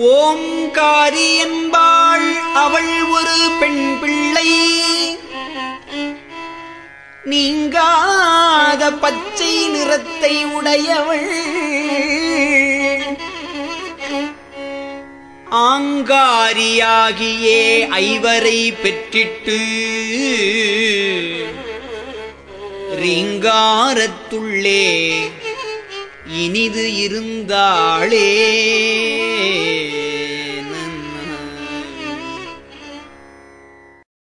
ஓம்காரி என்பாள் அவள் ஒரு பெண் பிள்ளை. நீங்காத பச்சை நிறத்தை உடையவள். ஆங்காரியாகியே ஐவரை பெற்றிட்டு ரீங்காரத்துள்ளே இனிது இருந்தாளே.